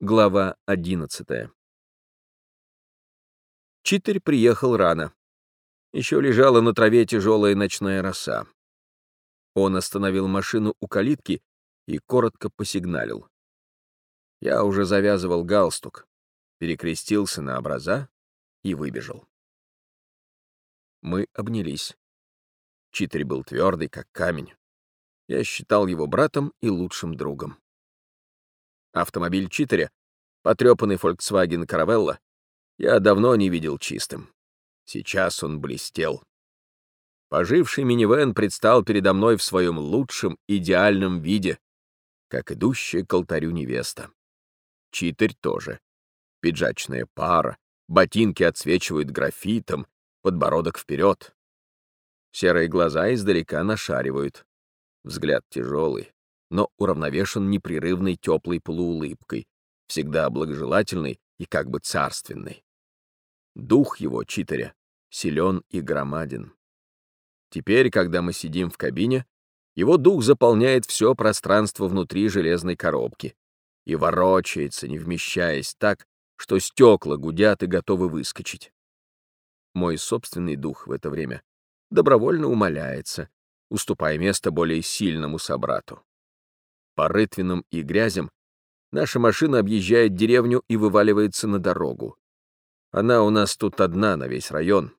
Глава 11 Читер приехал рано. Еще лежала на траве тяжелая ночная роса. Он остановил машину у калитки и коротко посигналил. Я уже завязывал галстук, перекрестился на образа и выбежал. Мы обнялись. Читер был твердый, как камень. Я считал его братом и лучшим другом. Автомобиль Читеря, потрепанный Volkswagen Caravella, я давно не видел чистым. Сейчас он блестел. Поживший минивэн предстал передо мной в своем лучшем, идеальном виде, как идущая к алтарю невеста. Читарь тоже. Пиджачная пара, ботинки отсвечивают графитом, подбородок вперед. Серые глаза издалека нашаривают. Взгляд тяжелый, но уравновешен непрерывной теплой полуулыбкой, всегда благожелательной и как бы царственной. Дух его, читаря, силен и громаден. Теперь, когда мы сидим в кабине, его дух заполняет все пространство внутри железной коробки и ворочается, не вмещаясь так, что стекла гудят и готовы выскочить. Мой собственный дух в это время добровольно умоляется, уступая место более сильному собрату. По рытвинам и грязям наша машина объезжает деревню и вываливается на дорогу. Она у нас тут одна на весь район.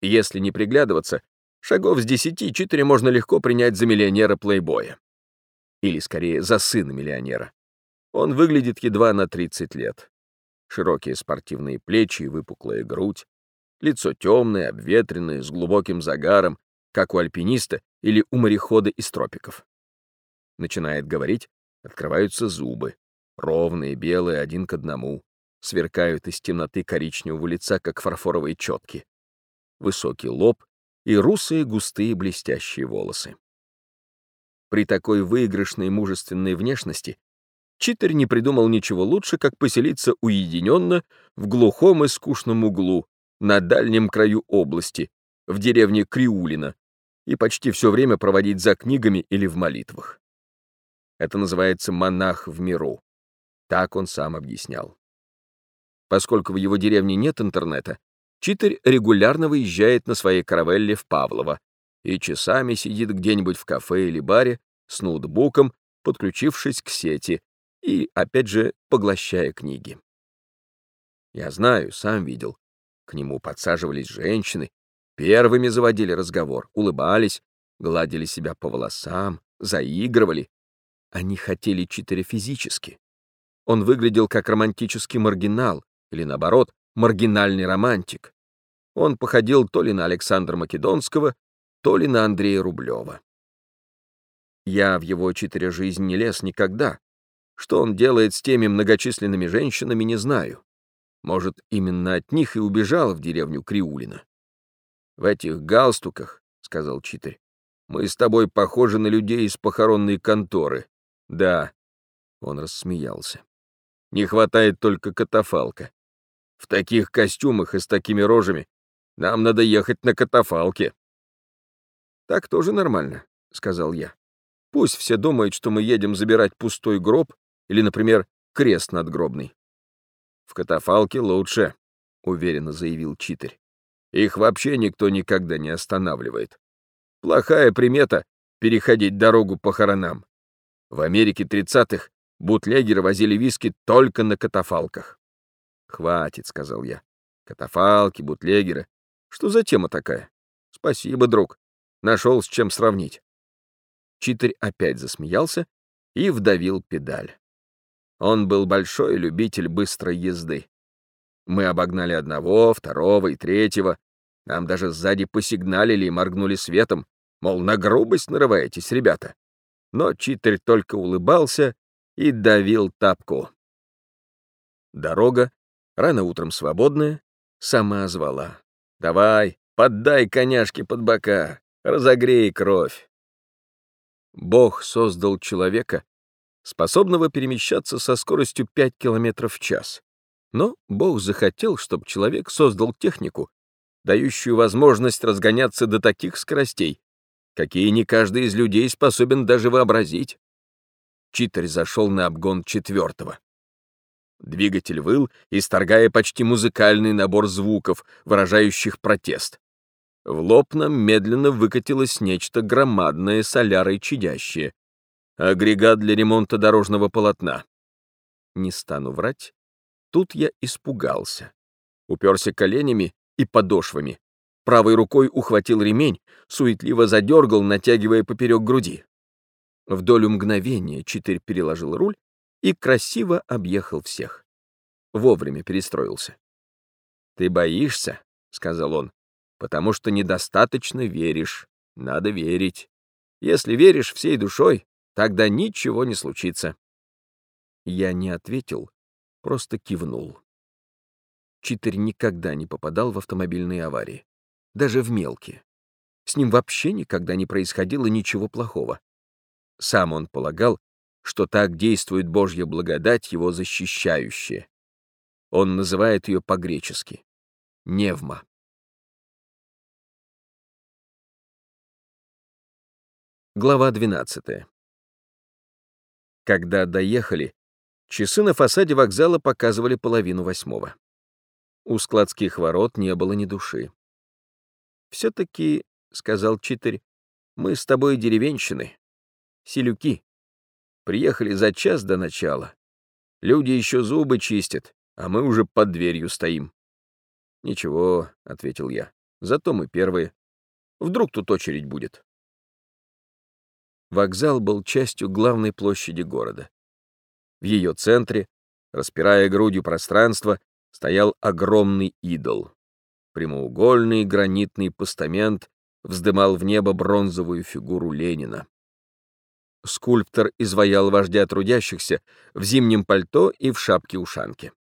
Если не приглядываться, шагов с десяти четыре можно легко принять за миллионера-плейбоя. Или, скорее, за сына миллионера. Он выглядит едва на 30 лет. Широкие спортивные плечи и выпуклая грудь. Лицо темное, обветренное, с глубоким загаром, как у альпиниста или у морехода из тропиков начинает говорить, открываются зубы, ровные, белые, один к одному, сверкают из темноты коричневого лица, как фарфоровые четки. Высокий лоб и русые густые блестящие волосы. При такой выигрышной мужественной внешности Читер не придумал ничего лучше, как поселиться уединенно в глухом и скучном углу на дальнем краю области, в деревне Криулина, и почти все время проводить за книгами или в молитвах. Это называется монах в миру. Так он сам объяснял. Поскольку в его деревне нет интернета, Читер регулярно выезжает на своей каравелле в Павлово и часами сидит где-нибудь в кафе или баре с ноутбуком, подключившись к сети и, опять же, поглощая книги. Я знаю, сам видел. К нему подсаживались женщины, первыми заводили разговор, улыбались, гладили себя по волосам, заигрывали, они хотели Читера физически. Он выглядел как романтический маргинал, или наоборот, маргинальный романтик. Он походил то ли на Александра Македонского, то ли на Андрея Рублева. Я в его Читере жизнь не лез никогда. Что он делает с теми многочисленными женщинами, не знаю. Может, именно от них и убежал в деревню Криулина. «В этих галстуках, — сказал Читер, — мы с тобой похожи на людей из похоронной конторы. Да, он рассмеялся. Не хватает только катафалка. В таких костюмах и с такими рожами нам надо ехать на катафалке. Так тоже нормально, сказал я. Пусть все думают, что мы едем забирать пустой гроб или, например, крест надгробный. В катафалке лучше, уверенно заявил Читарь. Их вообще никто никогда не останавливает. Плохая примета — переходить дорогу похоронам. В Америке 30-х бутлегеры возили виски только на катафалках. «Хватит», — сказал я. «Катафалки, бутлегеры. Что за тема такая? Спасибо, друг. Нашел с чем сравнить». Читарь опять засмеялся и вдавил педаль. Он был большой любитель быстрой езды. Мы обогнали одного, второго и третьего. Нам даже сзади посигналили и моргнули светом, мол, на грубость нарываетесь, ребята но читер только улыбался и давил тапку. Дорога, рано утром свободная, сама звала. «Давай, поддай коняшки под бока, разогрей кровь». Бог создал человека, способного перемещаться со скоростью 5 км в час. Но Бог захотел, чтобы человек создал технику, дающую возможность разгоняться до таких скоростей, какие не каждый из людей способен даже вообразить. Читарь зашел на обгон четвертого. Двигатель выл, исторгая почти музыкальный набор звуков, выражающих протест. В лоб медленно выкатилось нечто громадное, солярой чадящее. Агрегат для ремонта дорожного полотна. Не стану врать, тут я испугался. Уперся коленями и подошвами. Правой рукой ухватил ремень, суетливо задергал, натягивая поперек груди. В долю мгновения Читырь переложил руль и красиво объехал всех. Вовремя перестроился. «Ты боишься?» — сказал он. «Потому что недостаточно веришь. Надо верить. Если веришь всей душой, тогда ничего не случится». Я не ответил, просто кивнул. Читер никогда не попадал в автомобильные аварии, даже в мелкие. С ним вообще никогда не происходило ничего плохого. Сам он полагал, что так действует Божья благодать, его защищающая. Он называет ее по-гречески — невма. Глава 12. Когда доехали, часы на фасаде вокзала показывали половину восьмого. У складских ворот не было ни души. «Все-таки, — сказал Читарь, — мы с тобой деревенщины, селюки. Приехали за час до начала. Люди еще зубы чистят, а мы уже под дверью стоим. «Ничего», — ответил я, — «зато мы первые. Вдруг тут очередь будет». Вокзал был частью главной площади города. В ее центре, распирая грудью пространство, стоял огромный идол. Прямоугольный гранитный постамент вздымал в небо бронзовую фигуру Ленина. Скульптор изваял вождя трудящихся в зимнем пальто и в шапке-ушанке.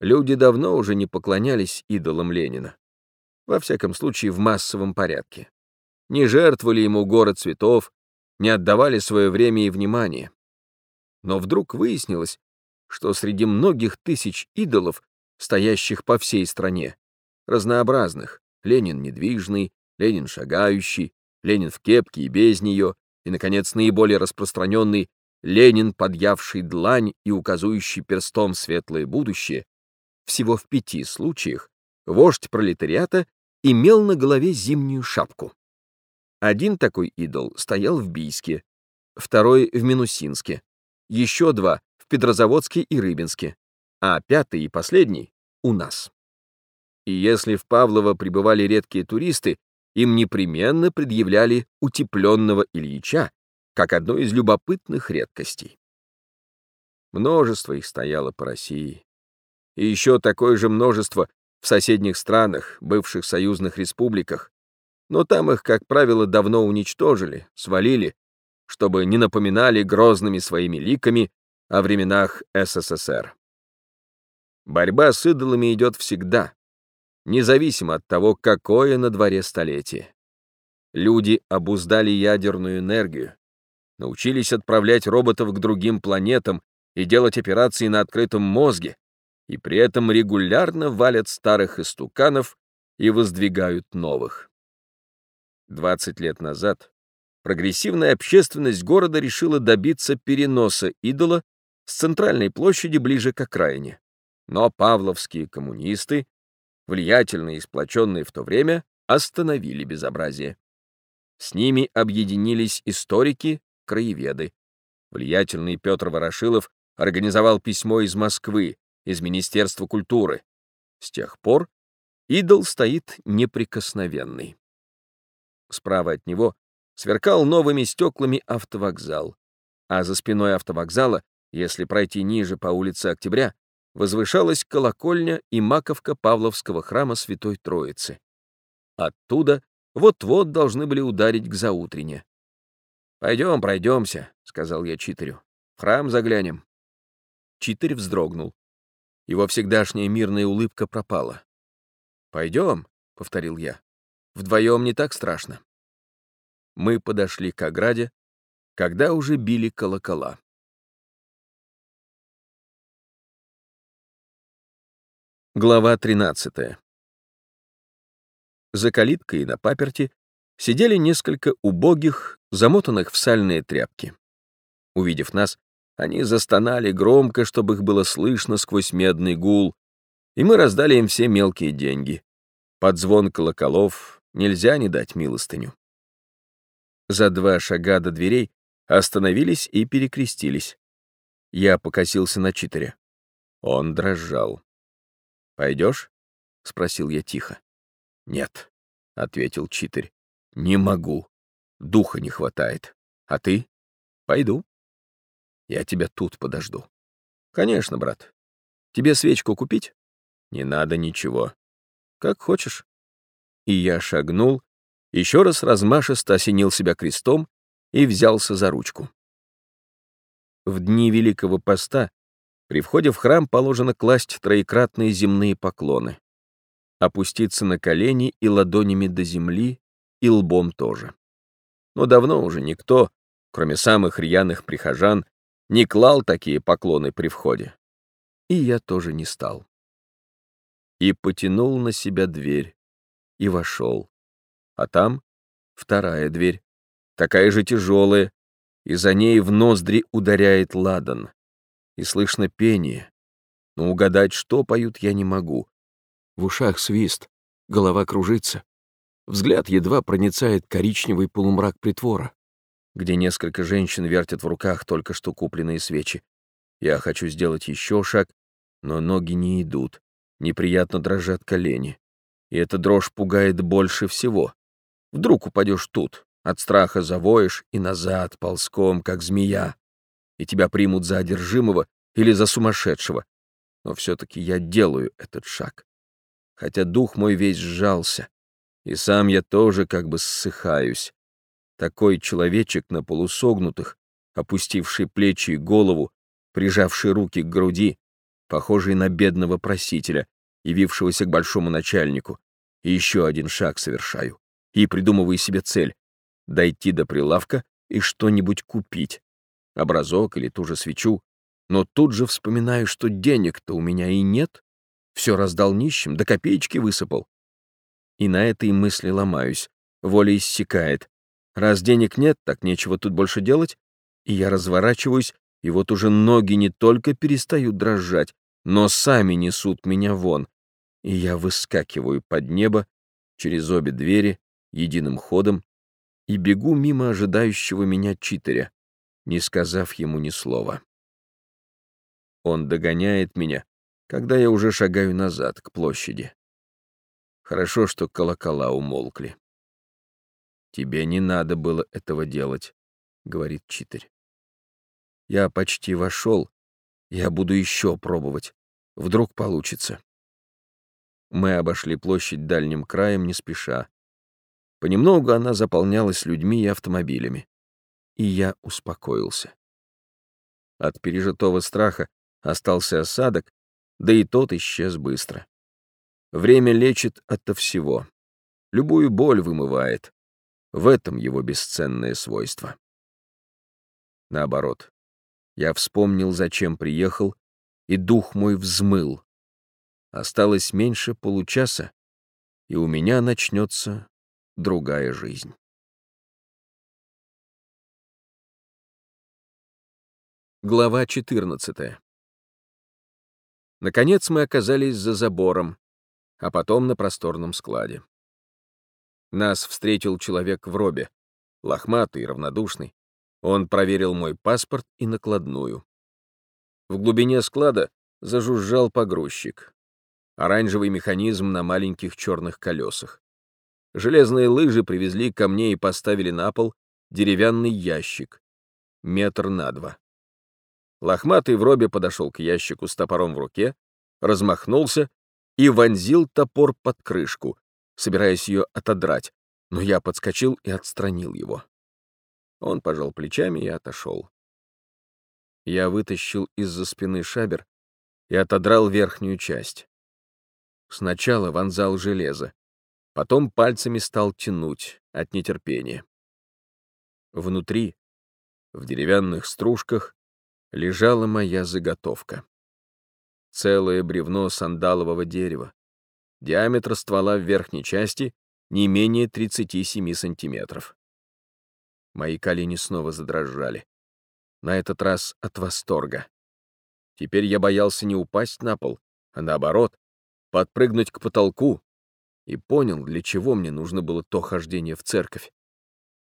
Люди давно уже не поклонялись идолам Ленина. Во всяком случае, в массовом порядке. Не жертвовали ему город цветов, не отдавали свое время и внимание. Но вдруг выяснилось, что среди многих тысяч идолов, стоящих по всей стране, разнообразных, Ленин недвижный, Ленин шагающий, Ленин в кепке и без нее, и, наконец, наиболее распространенный Ленин, подъявший длань и указывающий перстом светлое будущее, всего в пяти случаях вождь пролетариата имел на голове зимнюю шапку. Один такой идол стоял в Бийске, второй — в Минусинске, еще два — в Петрозаводске и Рыбинске, а пятый и последний — у нас. И если в Павлово прибывали редкие туристы, им непременно предъявляли утепленного Ильича как одну из любопытных редкостей. Множество их стояло по России. И еще такое же множество в соседних странах, бывших союзных республиках, но там их, как правило, давно уничтожили, свалили, чтобы не напоминали грозными своими ликами о временах СССР. Борьба с идолами идет всегда, независимо от того, какое на дворе столетие. Люди обуздали ядерную энергию, научились отправлять роботов к другим планетам и делать операции на открытом мозге, и при этом регулярно валят старых истуканов и воздвигают новых. 20 лет назад прогрессивная общественность города решила добиться переноса идола с центральной площади ближе к окраине. Но павловские коммунисты влиятельные и сплоченные в то время, остановили безобразие. С ними объединились историки, краеведы. Влиятельный Петр Ворошилов организовал письмо из Москвы, из Министерства культуры. С тех пор идол стоит неприкосновенный. Справа от него сверкал новыми стеклами автовокзал, а за спиной автовокзала, если пройти ниже по улице Октября, возвышалась колокольня и маковка Павловского храма Святой Троицы. Оттуда вот-вот должны были ударить к заутрене. «Пойдем, пройдемся», — сказал я Читарю. «В храм заглянем». Читарь вздрогнул. Его всегдашняя мирная улыбка пропала. «Пойдем», — повторил я. «Вдвоем не так страшно». Мы подошли к ограде, когда уже били колокола. Глава 13. За калиткой и на паперти сидели несколько убогих, замотанных в сальные тряпки. Увидев нас, Они застонали громко, чтобы их было слышно сквозь медный гул, и мы раздали им все мелкие деньги. Под звон колоколов нельзя не дать милостыню. За два шага до дверей остановились и перекрестились. Я покосился на читере. Он дрожал. «Пойдешь?» — спросил я тихо. «Нет», — ответил читарь. «Не могу. Духа не хватает. А ты?» «Пойду». «Я тебя тут подожду». «Конечно, брат. Тебе свечку купить?» «Не надо ничего. Как хочешь». И я шагнул, еще раз размашисто осенил себя крестом и взялся за ручку. В дни Великого Поста при входе в храм положено класть троекратные земные поклоны, опуститься на колени и ладонями до земли, и лбом тоже. Но давно уже никто, кроме самых рьяных прихожан, не клал такие поклоны при входе. И я тоже не стал. И потянул на себя дверь, и вошел. А там вторая дверь, такая же тяжелая, и за ней в ноздри ударяет ладан. И слышно пение, но угадать, что поют, я не могу. В ушах свист, голова кружится. Взгляд едва проницает коричневый полумрак притвора, где несколько женщин вертят в руках только что купленные свечи. Я хочу сделать еще шаг, но ноги не идут, неприятно дрожат колени. И эта дрожь пугает больше всего. Вдруг упадешь тут, от страха завоешь и назад ползком, как змея, и тебя примут за одержимого или за сумасшедшего. Но все-таки я делаю этот шаг. Хотя дух мой весь сжался, и сам я тоже как бы ссыхаюсь. Такой человечек на полусогнутых, опустивший плечи и голову, прижавший руки к груди, похожий на бедного просителя, явившегося к большому начальнику. И еще один шаг совершаю. И придумываю себе цель дойти до прилавка и что-нибудь купить, образок или ту же свечу, но тут же вспоминаю, что денег-то у меня и нет, все раздал нищим, до копеечки высыпал. И на этой мысли ломаюсь, воля иссякает. Раз денег нет, так нечего тут больше делать, и я разворачиваюсь, и вот уже ноги не только перестают дрожать, но сами несут меня вон, и я выскакиваю под небо через обе двери единым ходом и бегу мимо ожидающего меня читеря, не сказав ему ни слова. Он догоняет меня, когда я уже шагаю назад, к площади. Хорошо, что колокола умолкли. «Тебе не надо было этого делать», — говорит читарь. «Я почти вошел. Я буду еще пробовать. Вдруг получится». Мы обошли площадь дальним краем не спеша. Понемногу она заполнялась людьми и автомобилями. И я успокоился. От пережитого страха остался осадок, да и тот исчез быстро. Время лечит ото всего. Любую боль вымывает. В этом его бесценное свойство. Наоборот, я вспомнил, зачем приехал, и дух мой взмыл. Осталось меньше получаса, и у меня начнется другая жизнь. Глава 14. Наконец мы оказались за забором, а потом на просторном складе. Нас встретил человек в робе, лохматый и равнодушный. Он проверил мой паспорт и накладную. В глубине склада зажужжал погрузчик. Оранжевый механизм на маленьких черных колесах. Железные лыжи привезли ко мне и поставили на пол деревянный ящик, метр на два. Лохматый в робе подошел к ящику с топором в руке, размахнулся и вонзил топор под крышку, собираясь ее отодрать, но я подскочил и отстранил его. Он пожал плечами и отошел. Я вытащил из-за спины шабер и отодрал верхнюю часть. Сначала вонзал железо, Потом пальцами стал тянуть от нетерпения. Внутри, в деревянных стружках, лежала моя заготовка. Целое бревно сандалового дерева. Диаметр ствола в верхней части не менее 37 сантиметров. Мои колени снова задрожали. на этот раз от восторга. Теперь я боялся не упасть на пол, а наоборот, подпрыгнуть к потолку, и понял, для чего мне нужно было то хождение в церковь,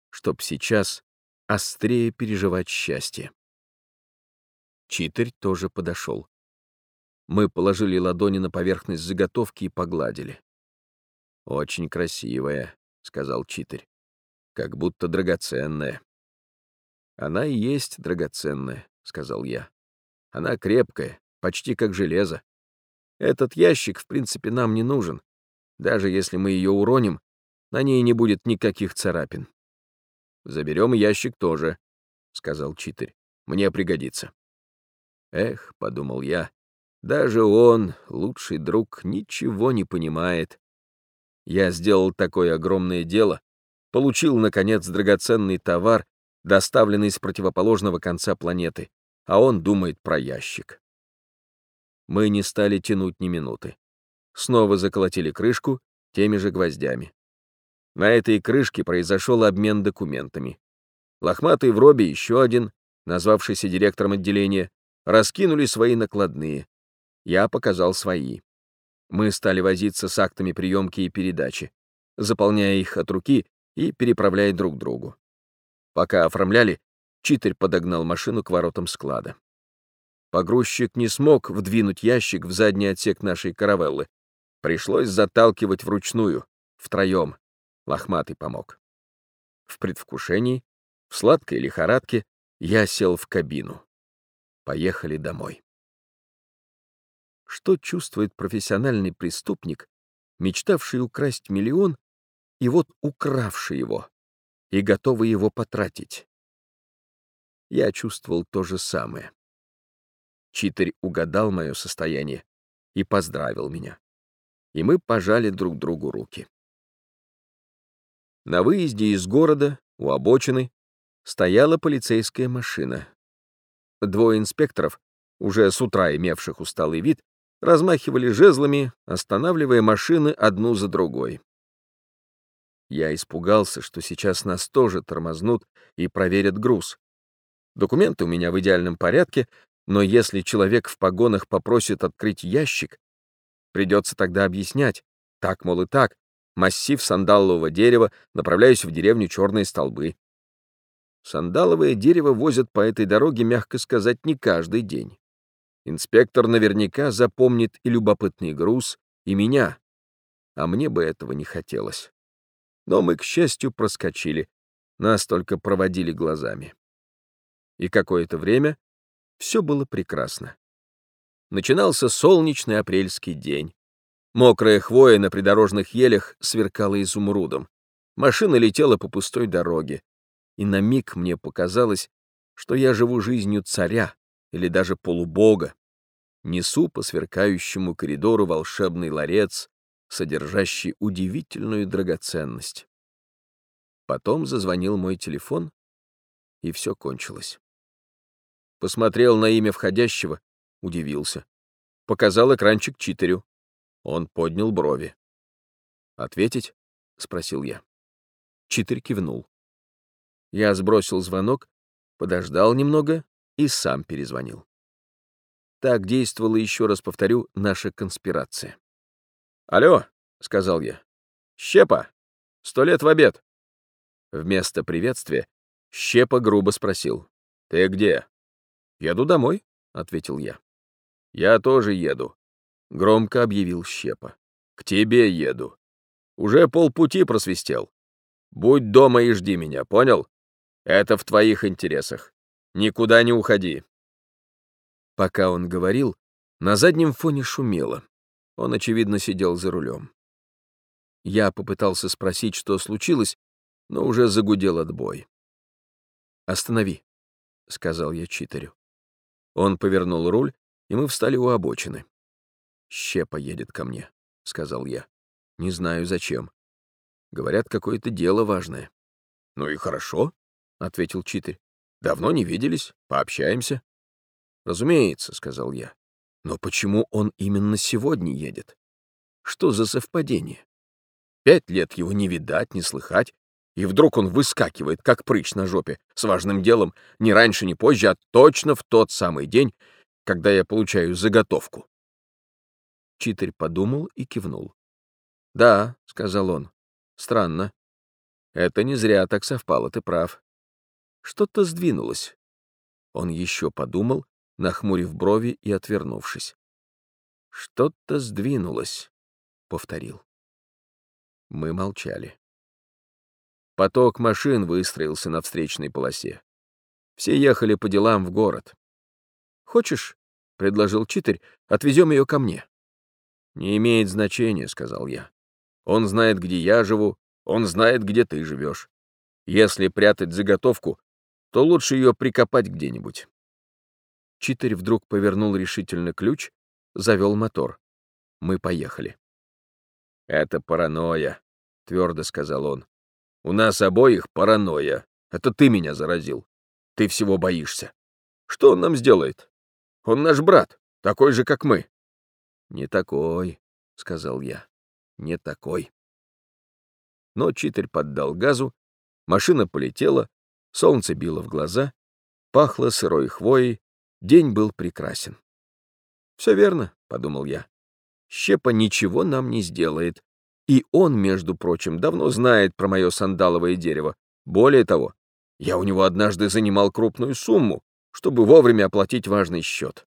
чтоб сейчас острее переживать счастье. Читарь тоже подошел. Мы положили ладони на поверхность заготовки и погладили. «Очень красивая», — сказал Читарь, — «как будто драгоценная». «Она и есть драгоценная», — сказал я. «Она крепкая, почти как железо. Этот ящик, в принципе, нам не нужен. Даже если мы ее уроним, на ней не будет никаких царапин. Заберем ящик тоже, — сказал Читарь. Мне пригодится. Эх, — подумал я, — даже он, лучший друг, ничего не понимает. Я сделал такое огромное дело, получил, наконец, драгоценный товар, доставленный с противоположного конца планеты, а он думает про ящик. Мы не стали тянуть ни минуты. Снова заколотили крышку теми же гвоздями. На этой крышке произошел обмен документами. Лохматый в робе еще один, назвавшийся директором отделения, раскинули свои накладные. Я показал свои. Мы стали возиться с актами приемки и передачи, заполняя их от руки и переправляя друг другу. Пока оформляли, читарь подогнал машину к воротам склада. Погрузчик не смог вдвинуть ящик в задний отсек нашей каравеллы. Пришлось заталкивать вручную, втроем. Лохматый помог. В предвкушении, в сладкой лихорадке, я сел в кабину. Поехали домой. Что чувствует профессиональный преступник, мечтавший украсть миллион и вот укравший его, и готовый его потратить? Я чувствовал то же самое. Читарь угадал мое состояние и поздравил меня. И мы пожали друг другу руки. На выезде из города, у обочины, стояла полицейская машина. Двое инспекторов, уже с утра имевших усталый вид, размахивали жезлами, останавливая машины одну за другой. Я испугался, что сейчас нас тоже тормознут и проверят груз. Документы у меня в идеальном порядке, но если человек в погонах попросит открыть ящик, придется тогда объяснять, так, мол, и так, массив сандалового дерева, направляюсь в деревню Черные Столбы. Сандаловое дерево возят по этой дороге, мягко сказать, не каждый день. Инспектор наверняка запомнит и любопытный груз, и меня, а мне бы этого не хотелось. Но мы, к счастью, проскочили, нас только проводили глазами. И какое-то время все было прекрасно. Начинался солнечный апрельский день. Мокрая хвоя на придорожных елях сверкала изумрудом. Машина летела по пустой дороге. И на миг мне показалось, что я живу жизнью царя или даже полубога. Несу по сверкающему коридору волшебный ларец, содержащий удивительную драгоценность. Потом зазвонил мой телефон, и все кончилось. Посмотрел на имя входящего, удивился. Показал экранчик читерю. Он поднял брови. «Ответить?» — спросил я. Читер кивнул. Я сбросил звонок, подождал немного и сам перезвонил. Так действовала, еще раз повторю, наша конспирация. «Алло», — сказал я. «Щепа! Сто лет в обед!» Вместо приветствия Щепа грубо спросил. «Ты где?» «Еду домой», — ответил я. «Я тоже еду», — громко объявил Щепа. «К тебе еду. Уже полпути просвистел. Будь дома и жди меня, понял? Это в твоих интересах. Никуда не уходи». Пока он говорил, на заднем фоне шумело. Он, очевидно, сидел за рулем. Я попытался спросить, что случилось, но уже загудел отбой. «Останови», — сказал я читерю. Он повернул руль, и мы встали у обочины. «Щепа едет ко мне», — сказал я. «Не знаю, зачем. Говорят, какое-то дело важное». «Ну и хорошо», — ответил читарь. «Давно не виделись, пообщаемся». «Разумеется», — сказал я. «Но почему он именно сегодня едет? Что за совпадение? Пять лет его не видать, не слыхать, и вдруг он выскакивает, как прыщ на жопе, с важным делом, не раньше, не позже, а точно в тот самый день, когда я получаю заготовку. Читарь подумал и кивнул. «Да», — сказал он, — «странно. Это не зря так совпало, ты прав. Что-то сдвинулось». Он еще подумал, нахмурив брови и отвернувшись. «Что-то сдвинулось», — повторил. Мы молчали. Поток машин выстроился на встречной полосе. Все ехали по делам в город. «Хочешь, — предложил читарь, — отвезем ее ко мне?» «Не имеет значения», — сказал я. «Он знает, где я живу, он знает, где ты живешь. Если прятать заготовку, то лучше ее прикопать где-нибудь». Читарь вдруг повернул решительно ключ, завел мотор. Мы поехали. «Это паранойя», — твердо сказал он. «У нас обоих паранойя. Это ты меня заразил. Ты всего боишься. Что он нам сделает? Он наш брат, такой же, как мы». «Не такой», — сказал я. «Не такой». Но читарь поддал газу, машина полетела, солнце било в глаза, пахло сырой хвоей, день был прекрасен. «Все верно», — подумал я. «Щепа ничего нам не сделает, и он, между прочим, давно знает про мое сандаловое дерево. Более того, я у него однажды занимал крупную сумму, чтобы вовремя оплатить важный счет.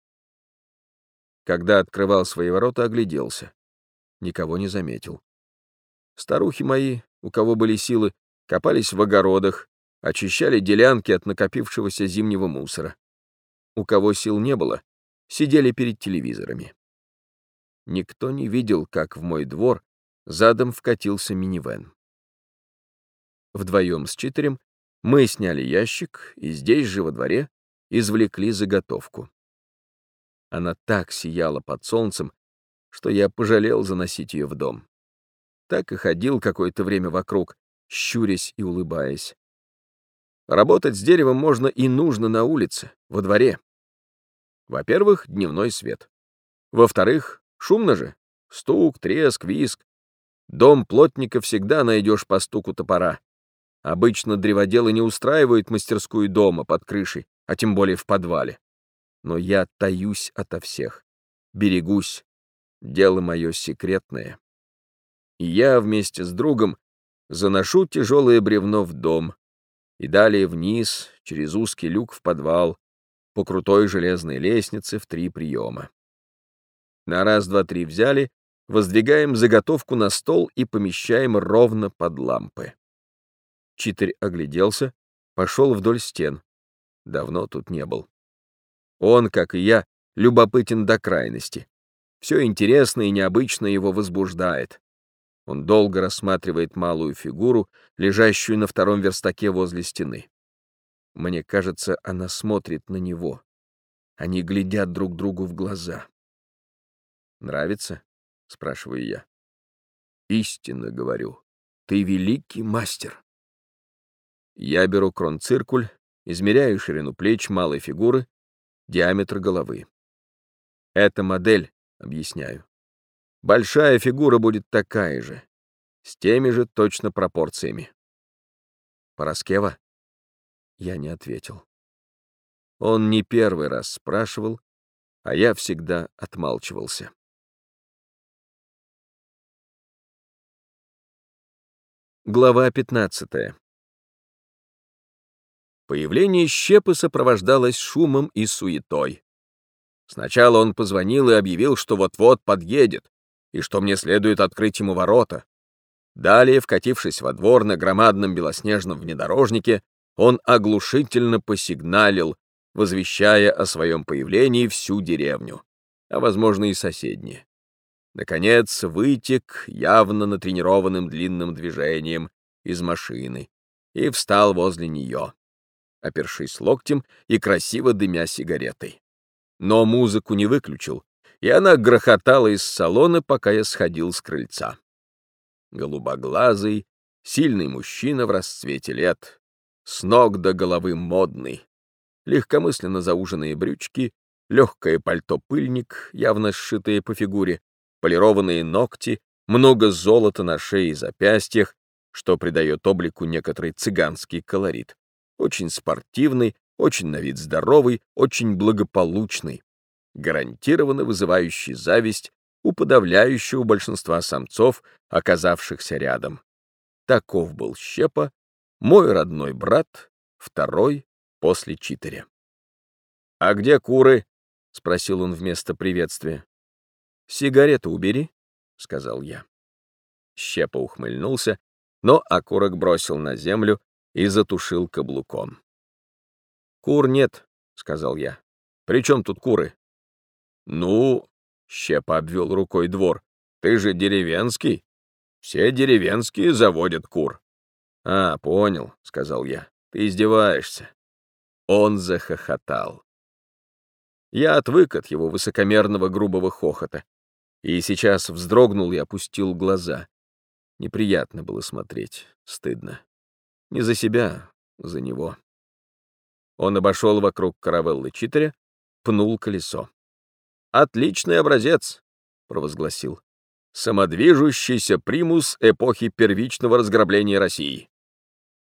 Когда открывал свои ворота, огляделся. Никого не заметил. Старухи мои, у кого были силы, копались в огородах, очищали делянки от накопившегося зимнего мусора. У кого сил не было, сидели перед телевизорами. Никто не видел, как в мой двор задом вкатился минивэн. Вдвоем с читерем мы сняли ящик и здесь же во дворе извлекли заготовку. Она так сияла под солнцем, что я пожалел заносить ее в дом. Так и ходил какое-то время вокруг, щурясь и улыбаясь. Работать с деревом можно и нужно на улице, во дворе. Во-первых, дневной свет. Во-вторых, шумно же. Стук, треск, виск. Дом плотника всегда найдешь по стуку топора. Обычно древоделы не устраивают мастерскую дома под крышей, а тем более в подвале. Но я таюсь ото всех, берегусь. Дело мое секретное. И я вместе с другом заношу тяжелое бревно в дом и далее вниз, через узкий люк в подвал, по крутой железной лестнице в три приема. На раз, два, три взяли воздвигаем заготовку на стол и помещаем ровно под лампы. Читарь огляделся, пошел вдоль стен. Давно тут не был. Он, как и я, любопытен до крайности. Все интересное и необычное его возбуждает. Он долго рассматривает малую фигуру, лежащую на втором верстаке возле стены. Мне кажется, она смотрит на него. Они глядят друг другу в глаза. Нравится? — спрашиваю я. «Истинно говорю, ты великий мастер». Я беру кронциркуль, измеряю ширину плеч малой фигуры, диаметр головы. Это модель, объясняю. Большая фигура будет такая же, с теми же точно пропорциями. Пороскева? Я не ответил. Он не первый раз спрашивал, а я всегда отмалчивался. Глава 15. Появление Щепы сопровождалось шумом и суетой. Сначала он позвонил и объявил, что вот-вот подъедет, и что мне следует открыть ему ворота. Далее, вкатившись во двор на громадном белоснежном внедорожнике, он оглушительно посигналил, возвещая о своем появлении всю деревню, а, возможно, и соседние. Наконец, вытек явно натренированным длинным движением из машины и встал возле нее, опершись локтем и красиво дымя сигаретой. Но музыку не выключил, и она грохотала из салона, пока я сходил с крыльца. Голубоглазый, сильный мужчина в расцвете лет, с ног до головы модный, легкомысленно зауженные брючки, легкое пальто-пыльник, явно сшитое по фигуре, полированные ногти, много золота на шее и запястьях, что придает облику некоторый цыганский колорит. Очень спортивный, очень на вид здоровый, очень благополучный, гарантированно вызывающий зависть у подавляющего большинства самцов, оказавшихся рядом. Таков был Щепа, мой родной брат, второй после читеря. «А где куры?» — спросил он вместо приветствия. «Сигарету убери», — сказал я. Щепа ухмыльнулся, но окурок бросил на землю и затушил каблуком. «Кур нет», — сказал я. «При чем тут куры?» «Ну...» — Щепа обвел рукой двор. «Ты же деревенский. Все деревенские заводят кур». «А, понял», — сказал я. «Ты издеваешься». Он захохотал. Я отвык от его высокомерного грубого хохота. И сейчас вздрогнул и опустил глаза. Неприятно было смотреть, стыдно. Не за себя, за него. Он обошел вокруг каравеллы читеря, пнул колесо. «Отличный образец!» — провозгласил. «Самодвижущийся примус эпохи первичного разграбления России».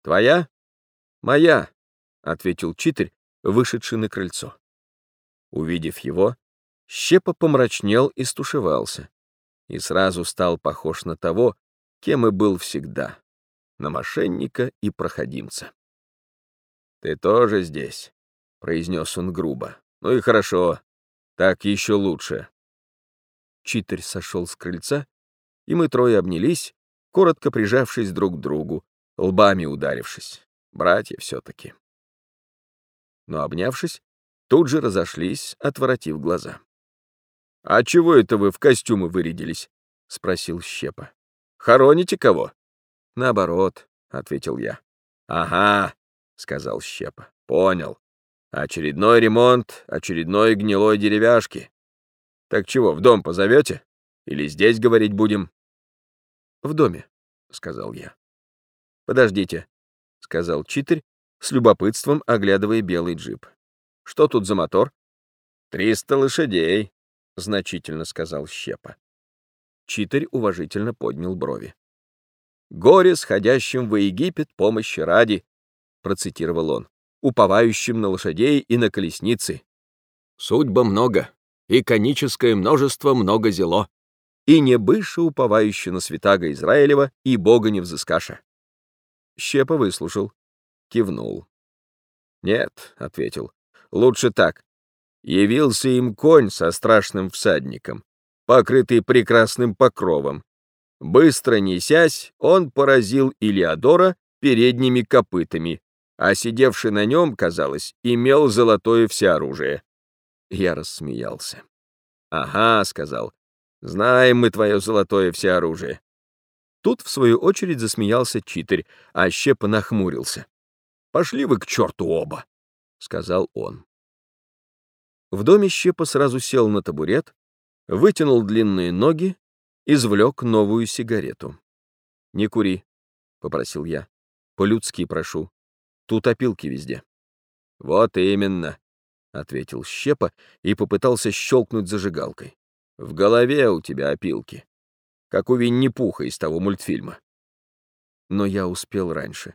«Твоя?» «Моя», — ответил читер, вышедший на крыльцо. Увидев его, Щепа помрачнел и стушевался, и сразу стал похож на того, кем и был всегда, на мошенника и проходимца. «Ты тоже здесь», — произнес он грубо. «Ну и хорошо, так еще лучше». Читарь сошел с крыльца, и мы трое обнялись, коротко прижавшись друг к другу, лбами ударившись. Братья все-таки. Но обнявшись, тут же разошлись, отворотив глаза. «А чего это вы в костюмы вырядились?» — спросил Щепа. «Хороните кого?» «Наоборот», — ответил я. «Ага», — сказал Щепа. «Понял. Очередной ремонт очередной гнилой деревяшки. Так чего, в дом позовете? Или здесь говорить будем?» «В доме», — сказал я. «Подождите», — сказал читер, с любопытством оглядывая белый джип. «Что тут за мотор?» «Триста лошадей», — значительно сказал Щепа. Читарь уважительно поднял брови. «Горе сходящим в Египет помощи ради», — процитировал он, «уповающим на лошадей и на колесницы. Судьба много, и коническое множество много зело, и не быше уповающий на святаго Израилева и Бога не взыскаша». Щепа выслушал, кивнул. «Нет», — ответил, — «лучше так. Явился им конь со страшным всадником, покрытый прекрасным покровом. Быстро несясь, он поразил Илиадора передними копытами, а сидевший на нем, казалось, имел золотое всеоружие. Я рассмеялся. «Ага», — сказал, — «знаем мы твое золотое всеоружие». Тут, в свою очередь, засмеялся читарь, а Щепа нахмурился. «Пошли вы к черту оба», — сказал он. В доме Щепа сразу сел на табурет, вытянул длинные ноги, извлек новую сигарету. «Не кури», — попросил я. «По-людски прошу. Тут опилки везде». «Вот именно», — ответил Щепа и попытался щелкнуть зажигалкой. «В голове у тебя опилки, как у Винни-Пуха из того мультфильма». Но я успел раньше.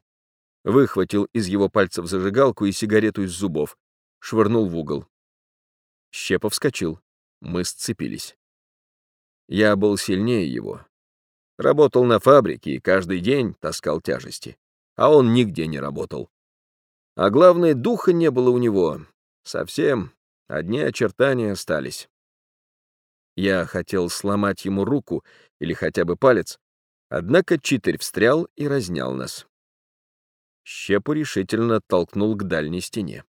Выхватил из его пальцев зажигалку и сигарету из зубов, швырнул в угол. Щепа вскочил. Мы сцепились. Я был сильнее его. Работал на фабрике и каждый день таскал тяжести. А он нигде не работал. А главное, духа не было у него. Совсем. Одни очертания остались. Я хотел сломать ему руку или хотя бы палец, однако читарь встрял и разнял нас. Щепу решительно толкнул к дальней стене.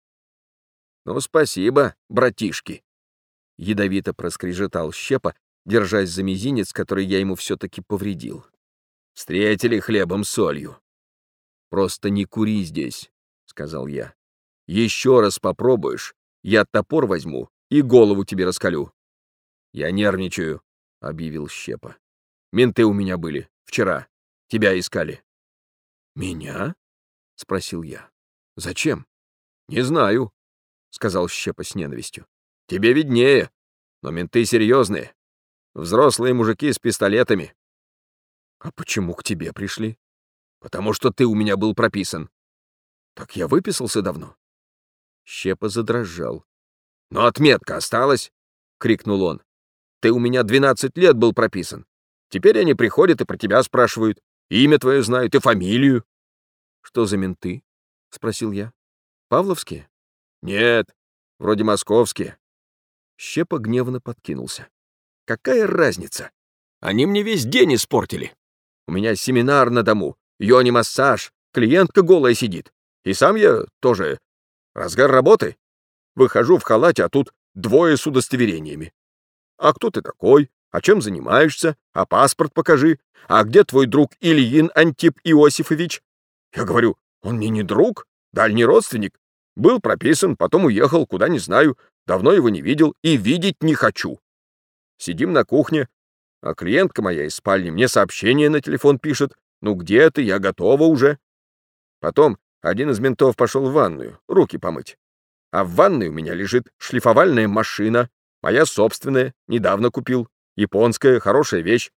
«Ну, спасибо, братишки!» Ядовито проскрежетал Щепа, держась за мизинец, который я ему все-таки повредил. «Встретили хлебом-солью». «Просто не кури здесь», — сказал я. «Еще раз попробуешь, я топор возьму и голову тебе раскалю». «Я нервничаю», — объявил Щепа. «Менты у меня были, вчера. Тебя искали». «Меня?» — спросил я. «Зачем?» «Не знаю», — сказал Щепа с ненавистью. «Тебе виднее, но менты серьезные. Взрослые мужики с пистолетами». «А почему к тебе пришли?» Потому что ты у меня был прописан. Так я выписался давно. Щепа задрожал. Но отметка осталась, крикнул он. Ты у меня 12 лет был прописан. Теперь они приходят и про тебя спрашивают. Имя твое знают и фамилию. Что за менты? спросил я. Павловские? Нет, вроде московские. Щепа гневно подкинулся. Какая разница? Они мне весь день испортили. У меня семинар на дому, йони-массаж, клиентка голая сидит. И сам я тоже разгар работы. Выхожу в халате, а тут двое с удостоверениями. А кто ты такой? А чем занимаешься? А паспорт покажи. А где твой друг Ильин Антип Иосифович? Я говорю, он мне не друг, дальний родственник. Был прописан, потом уехал, куда не знаю. Давно его не видел и видеть не хочу. Сидим на кухне, а клиентка моя из спальни мне сообщение на телефон пишет. «Ну где ты? Я готова уже». Потом один из ментов пошел в ванную, руки помыть. А в ванной у меня лежит шлифовальная машина, моя собственная, недавно купил, японская, хорошая вещь.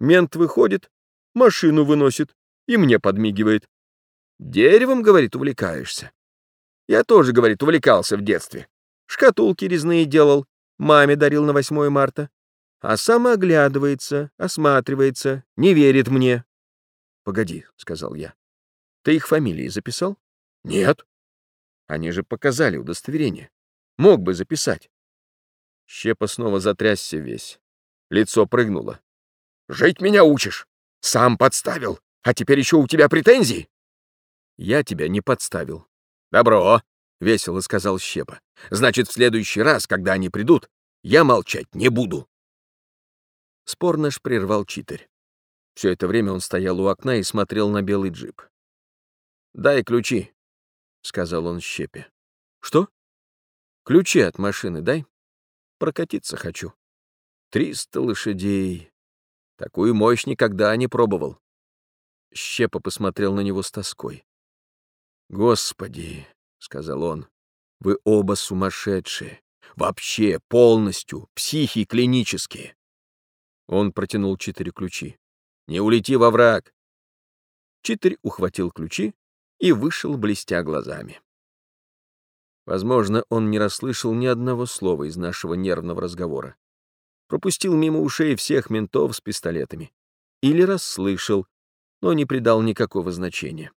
Мент выходит, машину выносит и мне подмигивает. «Деревом, — говорит, — увлекаешься». Я тоже, говорит, увлекался в детстве. Шкатулки резные делал, маме дарил на 8 марта а сам оглядывается, осматривается, не верит мне. — Погоди, — сказал я. — Ты их фамилии записал? — Нет. Они же показали удостоверение. Мог бы записать. Щепа снова затрясся весь. Лицо прыгнуло. — Жить меня учишь? Сам подставил. А теперь еще у тебя претензии? — Я тебя не подставил. — Добро, — весело сказал Щепа. — Значит, в следующий раз, когда они придут, я молчать не буду. Спор наш прервал читарь. Все это время он стоял у окна и смотрел на белый джип. «Дай ключи», — сказал он Щепе. «Что?» «Ключи от машины дай. Прокатиться хочу. Триста лошадей. Такую мощь никогда не пробовал». Щепа посмотрел на него с тоской. «Господи», — сказал он, — «вы оба сумасшедшие. Вообще, полностью, психи клинические. Он протянул Читаре ключи. «Не улети во враг!» Читарь ухватил ключи и вышел, блестя глазами. Возможно, он не расслышал ни одного слова из нашего нервного разговора. Пропустил мимо ушей всех ментов с пистолетами. Или расслышал, но не придал никакого значения.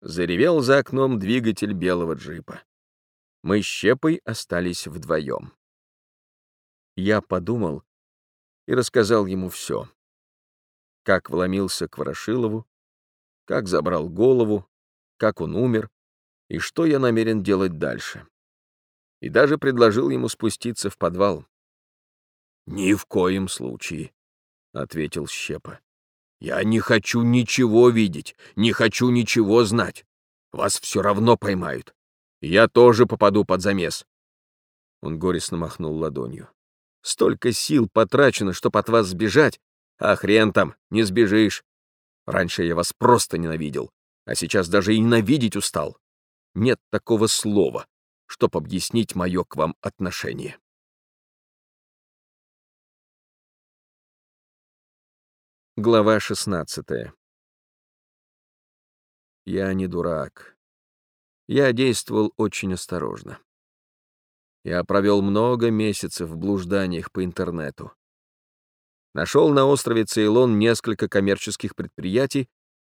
Заревел за окном двигатель белого джипа. Мы с Щепой остались вдвоем. Я подумал, и рассказал ему все. Как вломился к Ворошилову, как забрал голову, как он умер и что я намерен делать дальше. И даже предложил ему спуститься в подвал. «Ни в коем случае», — ответил Щепа. «Я не хочу ничего видеть, не хочу ничего знать. Вас все равно поймают. Я тоже попаду под замес». Он горестно махнул ладонью. Столько сил потрачено, чтоб от вас сбежать, а хрен там, не сбежишь. Раньше я вас просто ненавидел, а сейчас даже и ненавидеть устал. Нет такого слова, чтоб объяснить мое к вам отношение. Глава 16 Я не дурак. Я действовал очень осторожно. Я провел много месяцев в блужданиях по интернету. Нашел на острове Цейлон несколько коммерческих предприятий,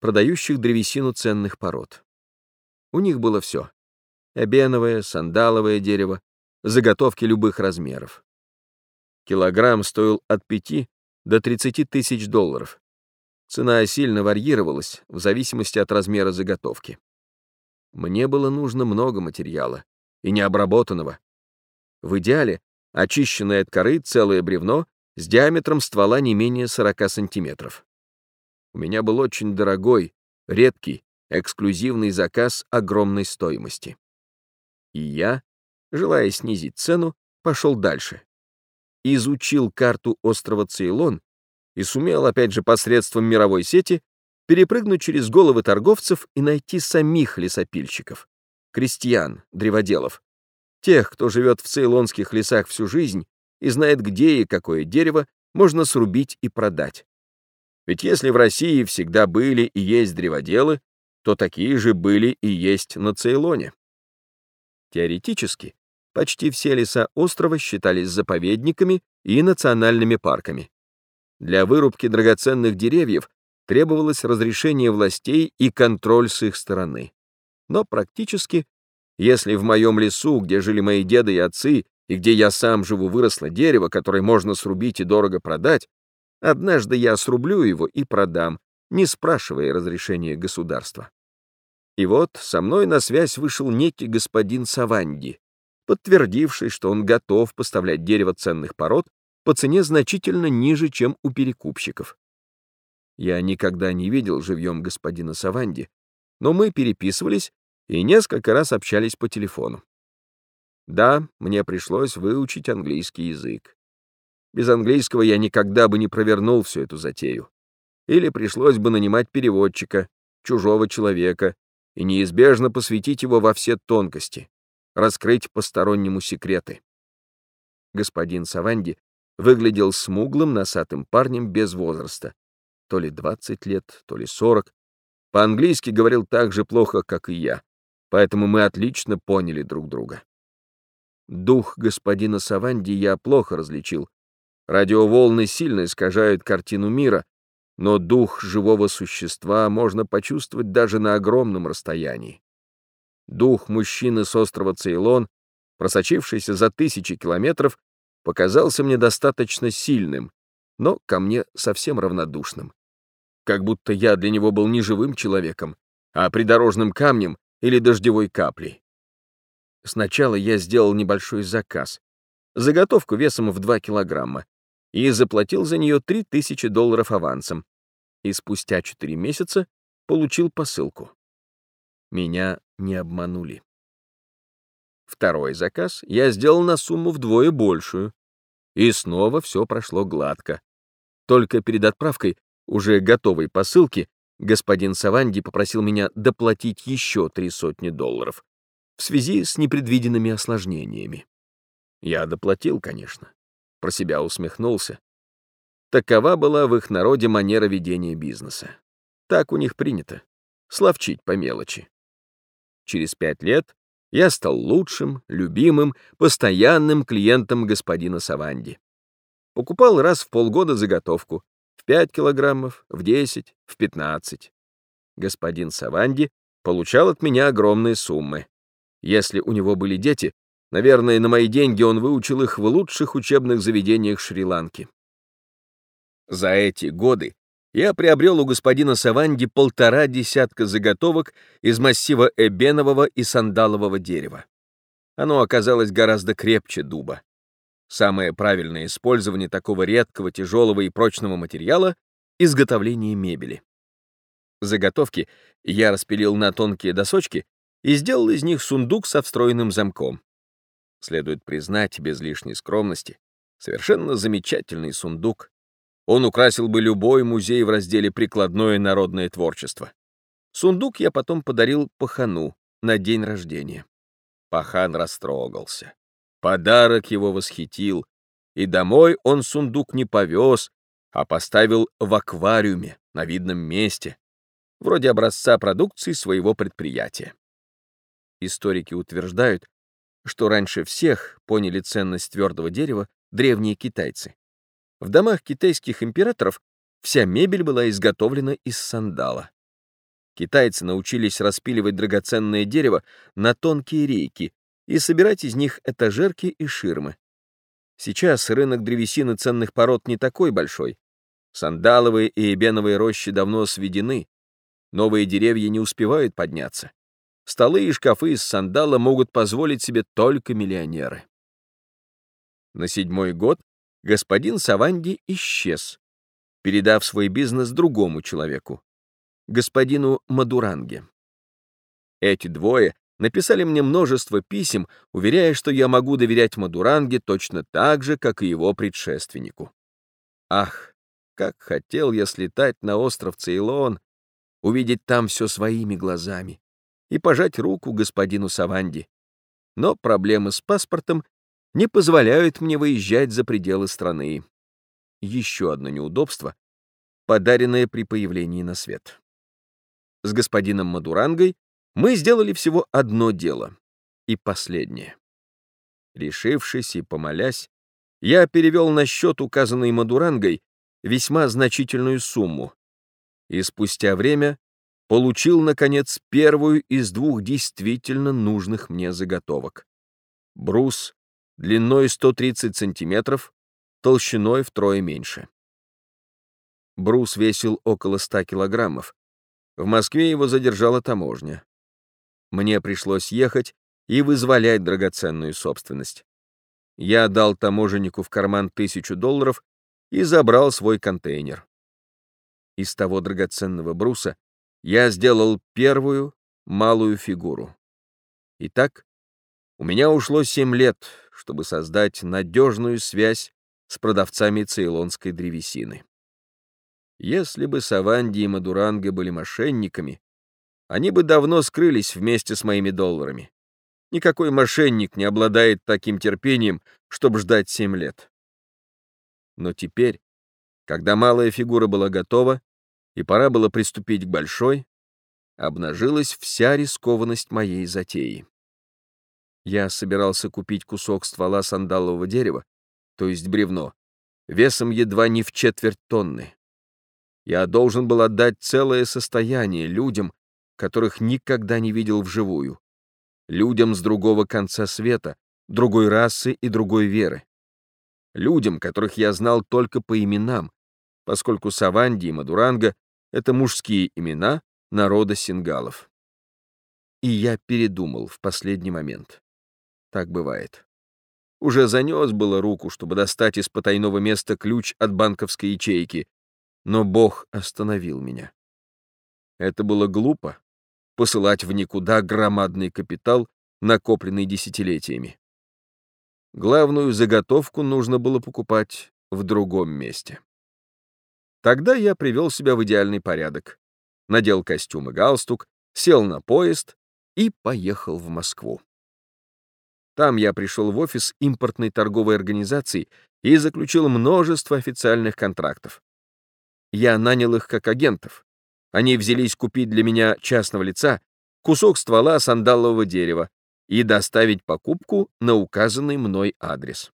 продающих древесину ценных пород. У них было все — эбеновое, сандаловое дерево, заготовки любых размеров. Килограмм стоил от 5 до 30 тысяч долларов. Цена сильно варьировалась в зависимости от размера заготовки. Мне было нужно много материала, и необработанного, в идеале очищенное от коры целое бревно с диаметром ствола не менее 40 сантиметров. У меня был очень дорогой, редкий, эксклюзивный заказ огромной стоимости. И я, желая снизить цену, пошел дальше. Изучил карту острова Цейлон и сумел, опять же, посредством мировой сети перепрыгнуть через головы торговцев и найти самих лесопильщиков, крестьян, древоделов, Тех, кто живет в цейлонских лесах всю жизнь и знает, где и какое дерево можно срубить и продать. Ведь если в России всегда были и есть древоделы, то такие же были и есть на Цейлоне. Теоретически, почти все леса острова считались заповедниками и национальными парками. Для вырубки драгоценных деревьев требовалось разрешение властей и контроль с их стороны. Но практически, если в моем лесу, где жили мои деды и отцы, и где я сам живу, выросло дерево, которое можно срубить и дорого продать, однажды я срублю его и продам, не спрашивая разрешения государства. И вот со мной на связь вышел некий господин Саванди, подтвердивший, что он готов поставлять дерево ценных пород по цене значительно ниже, чем у перекупщиков. Я никогда не видел живьем господина Саванди, но мы переписывались и несколько раз общались по телефону. Да, мне пришлось выучить английский язык. Без английского я никогда бы не провернул всю эту затею. Или пришлось бы нанимать переводчика, чужого человека, и неизбежно посвятить его во все тонкости, раскрыть постороннему секреты. Господин Саванди выглядел смуглым, носатым парнем без возраста. То ли 20 лет, то ли 40. По-английски говорил так же плохо, как и я, поэтому мы отлично поняли друг друга. Дух господина Саванди я плохо различил. Радиоволны сильно искажают картину мира, но дух живого существа можно почувствовать даже на огромном расстоянии. Дух мужчины с острова Цейлон, просочившийся за тысячи километров, показался мне достаточно сильным, но ко мне совсем равнодушным. Как будто я для него был не живым человеком, а придорожным камнем или дождевой каплей. Сначала я сделал небольшой заказ, заготовку весом в 2 килограмма, и заплатил за нее 3000 долларов авансом, и спустя 4 месяца получил посылку. Меня не обманули. Второй заказ я сделал на сумму вдвое большую, и снова все прошло гладко. Только перед отправкой уже готовой посылки господин Саванди попросил меня доплатить еще три сотни долларов в связи с непредвиденными осложнениями. Я доплатил, конечно про себя усмехнулся. Такова была в их народе манера ведения бизнеса. Так у них принято — словчить по мелочи. Через пять лет я стал лучшим, любимым, постоянным клиентом господина Саванди. Покупал раз в полгода заготовку, в 5 килограммов, в 10, в 15. Господин Саванди получал от меня огромные суммы. Если у него были дети, Наверное, на мои деньги он выучил их в лучших учебных заведениях Шри-Ланки. За эти годы я приобрел у господина Саванди полтора десятка заготовок из массива эбенового и сандалового дерева. Оно оказалось гораздо крепче дуба. Самое правильное использование такого редкого, тяжелого и прочного материала — изготовление мебели. Заготовки я распилил на тонкие досочки и сделал из них сундук со встроенным замком следует признать без лишней скромности, совершенно замечательный сундук. Он украсил бы любой музей в разделе «Прикладное народное творчество». Сундук я потом подарил Пахану на день рождения. Пахан растрогался. Подарок его восхитил, и домой он сундук не повез, а поставил в аквариуме на видном месте, вроде образца продукции своего предприятия. Историки утверждают, что раньше всех поняли ценность твердого дерева древние китайцы. В домах китайских императоров вся мебель была изготовлена из сандала. Китайцы научились распиливать драгоценное дерево на тонкие рейки и собирать из них этажерки и ширмы. Сейчас рынок древесины ценных пород не такой большой. Сандаловые и эбеновые рощи давно сведены. Новые деревья не успевают подняться. Столы и шкафы из сандала могут позволить себе только миллионеры. На седьмой год господин Саванди исчез, передав свой бизнес другому человеку, господину Мадуранге. Эти двое написали мне множество писем, уверяя, что я могу доверять Мадуранге точно так же, как и его предшественнику. Ах, как хотел я слетать на остров Цейлон, увидеть там все своими глазами и пожать руку господину Саванди. Но проблемы с паспортом не позволяют мне выезжать за пределы страны. Еще одно неудобство. подаренное при появлении на свет. С господином Мадурангой мы сделали всего одно дело, и последнее. Решившись и помолясь, я перевел на счет, указанный Мадурангой, весьма значительную сумму, и спустя время получил, наконец, первую из двух действительно нужных мне заготовок. Брус длиной 130 сантиметров, толщиной втрое меньше. Брус весил около 100 килограммов. В Москве его задержала таможня. Мне пришлось ехать и вызволять драгоценную собственность. Я дал таможеннику в карман тысячу долларов и забрал свой контейнер. Из того драгоценного бруса я сделал первую малую фигуру. Итак, у меня ушло семь лет, чтобы создать надежную связь с продавцами цейлонской древесины. Если бы Саванди и Мадуранга были мошенниками, они бы давно скрылись вместе с моими долларами. Никакой мошенник не обладает таким терпением, чтобы ждать семь лет. Но теперь, когда малая фигура была готова, и пора было приступить к большой, обнажилась вся рискованность моей затеи. Я собирался купить кусок ствола сандалового дерева, то есть бревно, весом едва не в четверть тонны. Я должен был отдать целое состояние людям, которых никогда не видел вживую, людям с другого конца света, другой расы и другой веры, людям, которых я знал только по именам, поскольку Саванди и Мадуранга — это мужские имена народа сингалов. И я передумал в последний момент. Так бывает. Уже занес было руку, чтобы достать из потайного места ключ от банковской ячейки, но Бог остановил меня. Это было глупо — посылать в никуда громадный капитал, накопленный десятилетиями. Главную заготовку нужно было покупать в другом месте. Тогда я привел себя в идеальный порядок, надел костюм и галстук, сел на поезд и поехал в Москву. Там я пришел в офис импортной торговой организации и заключил множество официальных контрактов. Я нанял их как агентов. Они взялись купить для меня частного лица кусок ствола сандалового дерева и доставить покупку на указанный мной адрес.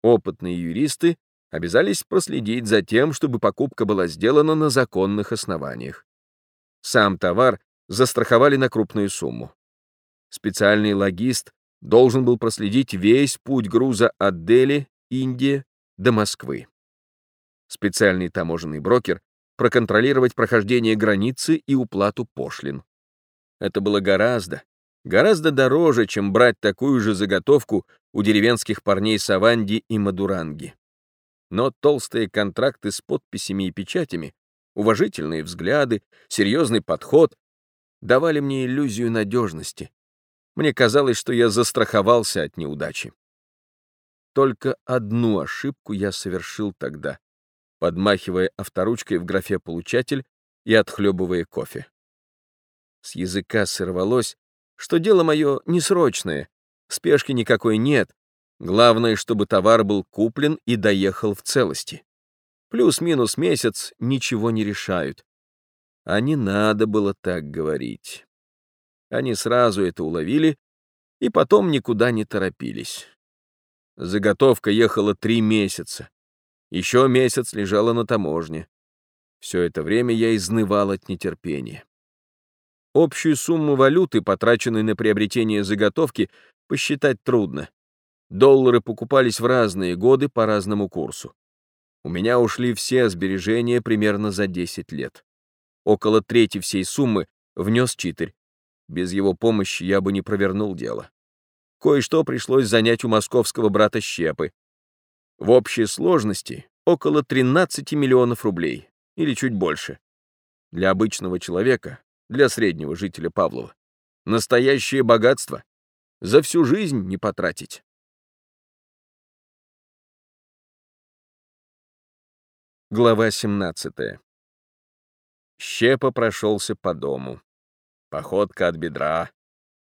Опытные юристы обязались проследить за тем, чтобы покупка была сделана на законных основаниях. Сам товар застраховали на крупную сумму. Специальный логист должен был проследить весь путь груза от Дели, Индии, до Москвы специальный таможенный брокер, проконтролировать прохождение границы и уплату пошлин. Это было гораздо, гораздо дороже, чем брать такую же заготовку у деревенских парней Саванди и Мадуранги. Но толстые контракты с подписями и печатями, уважительные взгляды, серьезный подход давали мне иллюзию надежности. Мне казалось, что я застраховался от неудачи. Только одну ошибку я совершил тогда, подмахивая авторучкой в графе «Получатель» и отхлебывая кофе. С языка сорвалось, что дело мое несрочное, спешки никакой нет, главное, чтобы товар был куплен и доехал в целости. Плюс-минус месяц ничего не решают. А не надо было так говорить. Они сразу это уловили и потом никуда не торопились. Заготовка ехала три месяца. Еще месяц лежала на таможне. Все это время я изнывал от нетерпения. Общую сумму валюты, потраченной на приобретение заготовки, посчитать трудно. Доллары покупались в разные годы по разному курсу. У меня ушли все сбережения примерно за 10 лет. Около трети всей суммы внес читарь. Без его помощи я бы не провернул дело. Кое-что пришлось занять у московского брата Щепы. В общей сложности около 13 миллионов рублей, или чуть больше. Для обычного человека, для среднего жителя Павлова. Настоящее богатство. За всю жизнь не потратить. Глава 17. Щепа прошелся по дому. Походка от бедра.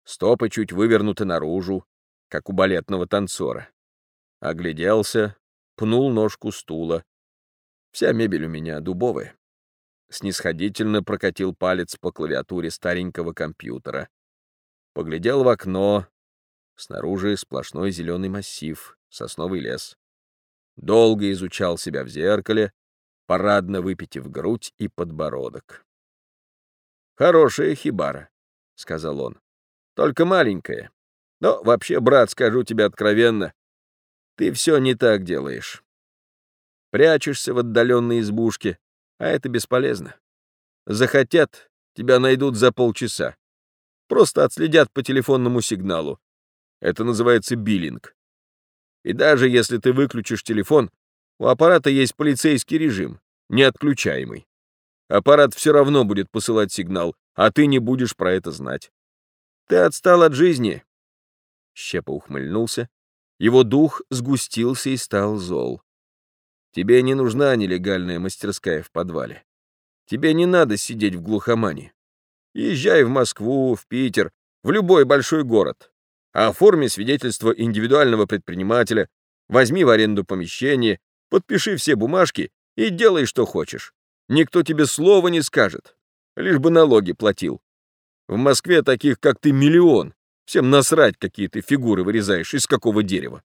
Стопы чуть вывернуты наружу, как у балетного танцора огляделся, пнул ножку стула. Вся мебель у меня дубовая. Снисходительно прокатил палец по клавиатуре старенького компьютера. Поглядел в окно. Снаружи сплошной зеленый массив, сосновый лес. Долго изучал себя в зеркале, парадно выпитив грудь и подбородок. «Хорошая хибара», — сказал он. «Только маленькая. Но вообще, брат, скажу тебе откровенно, ты все не так делаешь. Прячешься в отдаленной избушке, а это бесполезно. Захотят, тебя найдут за полчаса. Просто отследят по телефонному сигналу. Это называется биллинг. И даже если ты выключишь телефон, у аппарата есть полицейский режим, неотключаемый. Аппарат все равно будет посылать сигнал, а ты не будешь про это знать. Ты отстал от жизни. Щепа ухмыльнулся. Его дух сгустился и стал зол. Тебе не нужна нелегальная мастерская в подвале. Тебе не надо сидеть в глухомане. Езжай в Москву, в Питер, в любой большой город. Оформи свидетельство индивидуального предпринимателя, возьми в аренду помещение, подпиши все бумажки и делай, что хочешь. Никто тебе слова не скажет, лишь бы налоги платил. В Москве таких, как ты, миллион. Всем насрать, какие ты фигуры вырезаешь, из какого дерева.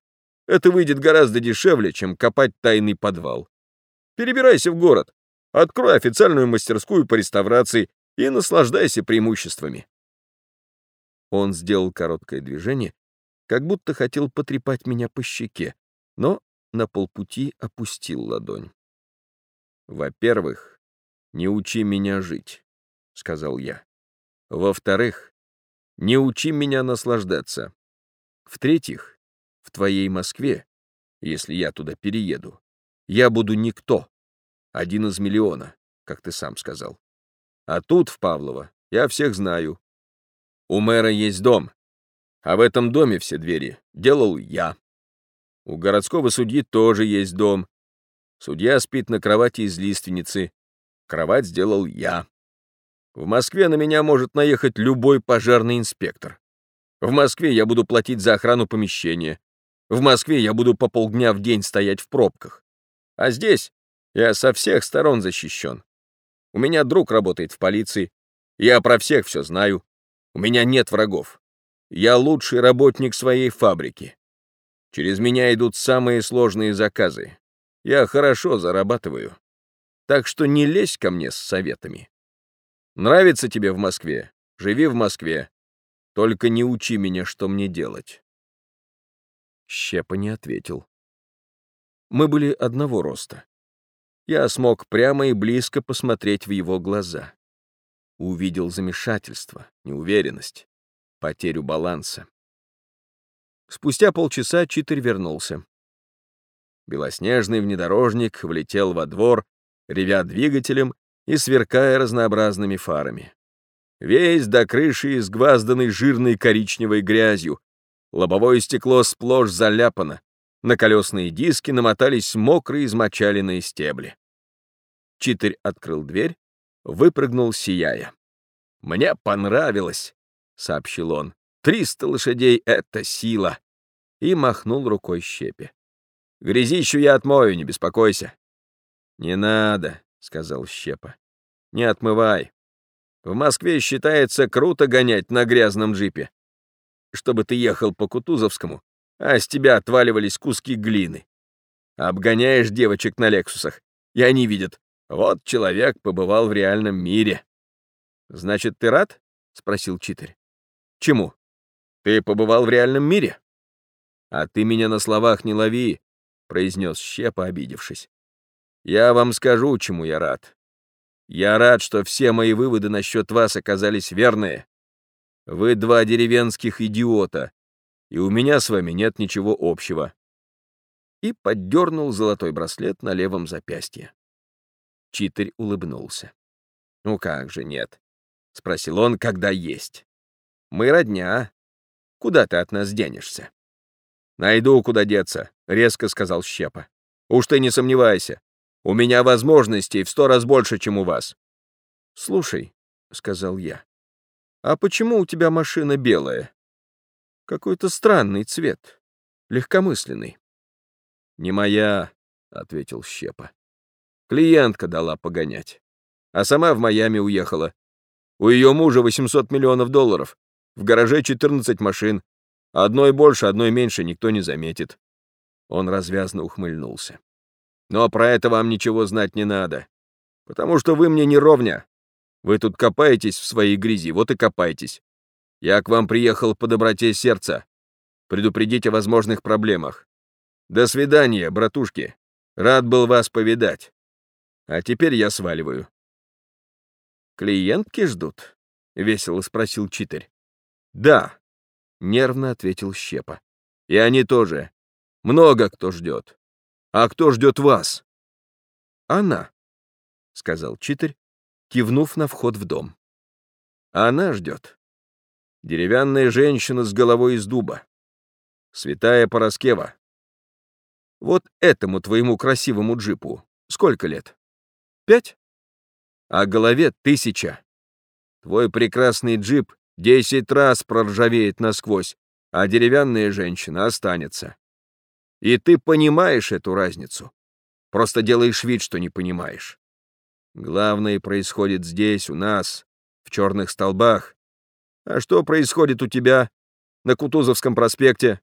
Это выйдет гораздо дешевле, чем копать тайный подвал. Перебирайся в город, открой официальную мастерскую по реставрации и наслаждайся преимуществами. Он сделал короткое движение, как будто хотел потрепать меня по щеке, но на полпути опустил ладонь. «Во-первых, не учи меня жить», — сказал я. «Во-вторых, не учи меня наслаждаться. В-третьих, в твоей Москве, если я туда перееду, я буду никто, один из миллиона, как ты сам сказал. А тут, в Павлово, я всех знаю. У мэра есть дом, а в этом доме все двери делал я. У городского судьи тоже есть дом. Судья спит на кровати из лиственницы. Кровать сделал я. В Москве на меня может наехать любой пожарный инспектор. В Москве я буду платить за охрану помещения. В Москве я буду по полдня в день стоять в пробках. А здесь я со всех сторон защищен. У меня друг работает в полиции. Я про всех все знаю. У меня нет врагов. Я лучший работник своей фабрики. Через меня идут самые сложные заказы. Я хорошо зарабатываю. Так что не лезь ко мне с советами. Нравится тебе в Москве? Живи в Москве. Только не учи меня, что мне делать. Щепа не ответил. Мы были одного роста. Я смог прямо и близко посмотреть в его глаза. Увидел замешательство, неуверенность, потерю баланса. Спустя полчаса Читер вернулся. Белоснежный внедорожник влетел во двор, ревя двигателем и сверкая разнообразными фарами. Весь до крыши изгвазданный жирной коричневой грязью, Лобовое стекло сплошь заляпано. На колесные диски намотались мокрые измочаленные стебли. Читырь открыл дверь, выпрыгнул, сияя. «Мне понравилось», — сообщил он. «Триста лошадей — это сила!» И махнул рукой щепе. «Грязищу я отмою, не беспокойся». «Не надо», — сказал Щепа. «Не отмывай. В Москве считается круто гонять на грязном джипе чтобы ты ехал по Кутузовскому, а с тебя отваливались куски глины. Обгоняешь девочек на Лексусах, и они видят, вот человек побывал в реальном мире. «Значит, ты рад?» — спросил Читарь. «Чему? Ты побывал в реальном мире?» «А ты меня на словах не лови», — произнес Щепа, обидевшись. «Я вам скажу, чему я рад. Я рад, что все мои выводы насчет вас оказались верные. Вы два деревенских идиота, и у меня с вами нет ничего общего. И поддернул золотой браслет на левом запястье. Читарь улыбнулся. «Ну как же нет?» — спросил он, когда есть. «Мы родня. Куда ты от нас денешься?» «Найду, куда деться», — резко сказал Щепа. «Уж ты не сомневайся. У меня возможностей в сто раз больше, чем у вас». «Слушай», — сказал я, «А почему у тебя машина белая? Какой-то странный цвет, легкомысленный». «Не моя», — ответил Щепа. Клиентка дала погонять. А сама в Майами уехала. У ее мужа 800 миллионов долларов. В гараже 14 машин. Одной больше, одной меньше никто не заметит. Он развязно ухмыльнулся. Но про это вам ничего знать не надо. Потому что вы мне не ровня. Вы тут копаетесь в своей грязи, вот и копайтесь. Я к вам приехал по доброте сердца. Предупредить о возможных проблемах. До свидания, братушки. Рад был вас повидать. А теперь я сваливаю. Клиентки ждут? Весело спросил читарь. Да, нервно ответил Щепа. И они тоже. Много кто ждет. А кто ждет вас? Она, сказал читарь, кивнув на вход в дом. Она ждет. Деревянная женщина с головой из дуба. Святая Пороскева. Вот этому твоему красивому джипу сколько лет? Пять? А голове тысяча. Твой прекрасный джип десять раз проржавеет насквозь, а деревянная женщина останется. И ты понимаешь эту разницу. Просто делаешь вид, что не понимаешь. Главное происходит здесь, у нас, в черных столбах. А что происходит у тебя на Кутузовском проспекте?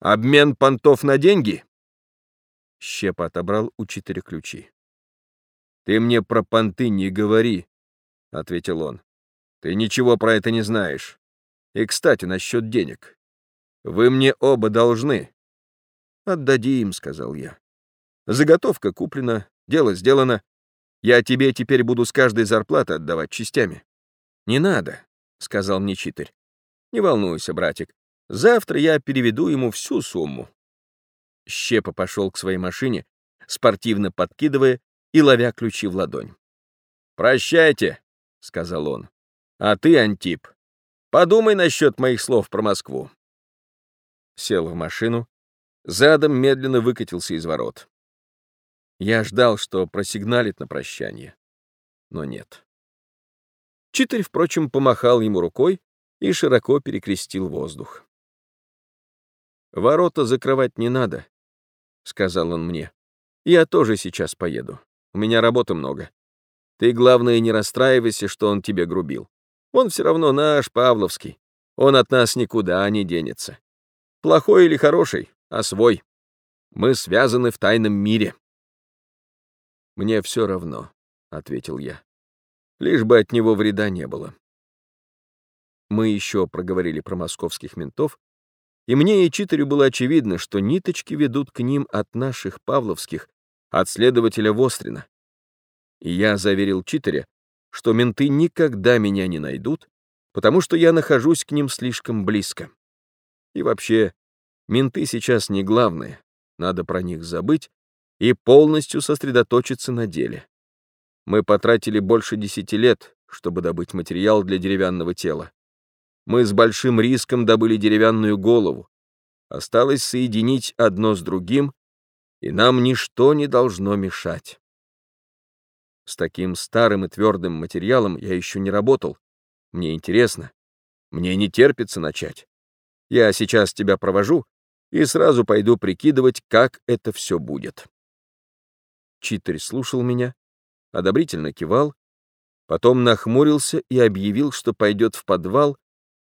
Обмен понтов на деньги? Щепа отобрал у четыре ключи. «Ты мне про понты не говори», — ответил он. «Ты ничего про это не знаешь. И, кстати, насчет денег. Вы мне оба должны. «Отдадим», — сказал я. «Заготовка куплена, дело сделано. Я тебе теперь буду с каждой зарплаты отдавать частями». «Не надо», — сказал мне читарь. «Не волнуйся, братик. Завтра я переведу ему всю сумму». Щепа пошел к своей машине, спортивно подкидывая и ловя ключи в ладонь. «Прощайте», — сказал он. «А ты, Антип, подумай насчет моих слов про Москву». Сел в машину, задом медленно выкатился из ворот. Я ждал, что просигналит на прощание, но нет. Читарь, впрочем, помахал ему рукой и широко перекрестил воздух. «Ворота закрывать не надо», — сказал он мне. «Я тоже сейчас поеду. У меня работы много. Ты, главное, не расстраивайся, что он тебе грубил. Он все равно наш, Павловский. Он от нас никуда не денется. Плохой или хороший, а свой. Мы связаны в тайном мире. Мне все равно, ответил я. Лишь бы от него вреда не было. Мы еще проговорили про московских ментов, и мне и читарю было очевидно, что ниточки ведут к ним от наших павловских, от следователя Вострина. И я заверил читаря, что менты никогда меня не найдут, потому что я нахожусь к ним слишком близко. И вообще, Менты сейчас не главное, надо про них забыть и полностью сосредоточиться на деле. Мы потратили больше десяти лет, чтобы добыть материал для деревянного тела. Мы с большим риском добыли деревянную голову. Осталось соединить одно с другим, и нам ничто не должно мешать. С таким старым и твердым материалом я еще не работал. Мне интересно. Мне не терпится начать. Я сейчас тебя провожу, и сразу пойду прикидывать, как это все будет. Читарь слушал меня, одобрительно кивал, потом нахмурился и объявил, что пойдет в подвал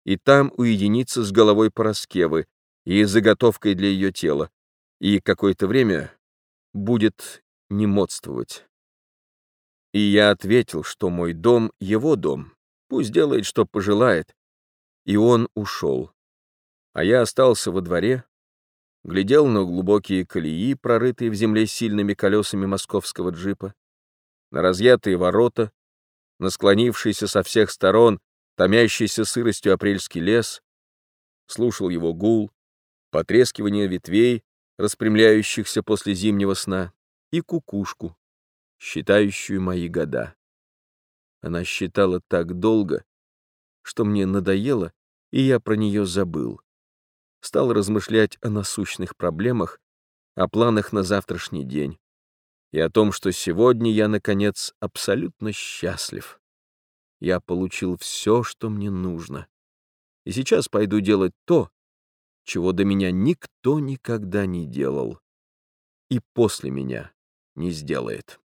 и там уединиться с головой Пороскевы и заготовкой для ее тела, и какое-то время будет немодствовать. И я ответил, что мой дом — его дом, пусть делает, что пожелает, и он ушел. А я остался во дворе, глядел на глубокие колеи, прорытые в земле сильными колесами московского джипа, на разъятые ворота, на склонившийся со всех сторон, томящийся сыростью апрельский лес, слушал его гул, потрескивание ветвей, распрямляющихся после зимнего сна, и кукушку, считающую мои года. Она считала так долго, что мне надоело, и я про нее забыл стал размышлять о насущных проблемах, о планах на завтрашний день и о том, что сегодня я, наконец, абсолютно счастлив. Я получил все, что мне нужно. И сейчас пойду делать то, чего до меня никто никогда не делал и после меня не сделает.